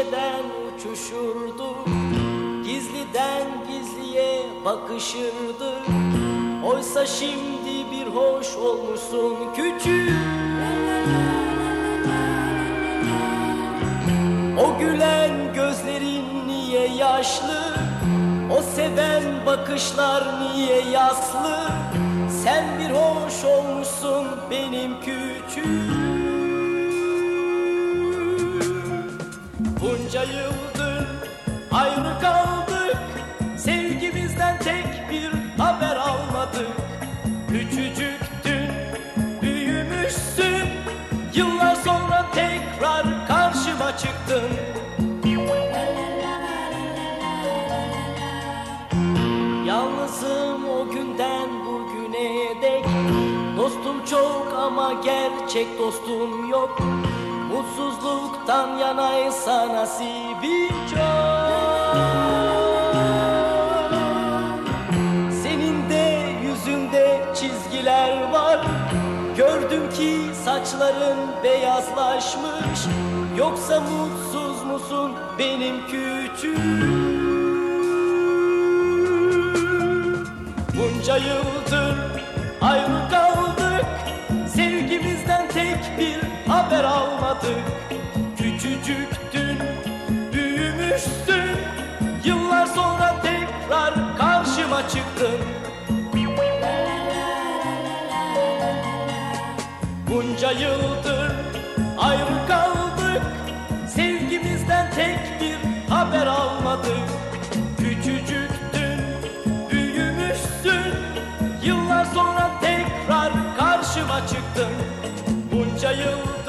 peşinden uçuşurduk Gizliden gizliye bakışırdık Oysa şimdi bir hoş olmuşsun küçük. O gülen gözlerin niye yaşlı? O seven bakışlar niye yaslı? Sen bir hoş olmuşsun benim küçük Yıllar sonra tekrar karşıma çıktın. Yalnızım o günden bugüne dek. Dostum çok ama gerçek dostum yok. Mutsuzluktan yanaysa nasibim Gördüm ki saçların beyazlaşmış. Yoksa mutsuz musun benim küçük Bunca yıldır ayrı kaldık. Sevgimizden tek bir haber almadık. Küçücüktün, Bunca yıldır ayrı kaldık. Sevgimizden tek bir haber almadık. Küçücüktün, büyümüşsün. Yıllar sonra tekrar karşıma çıktın. Bunca yıldır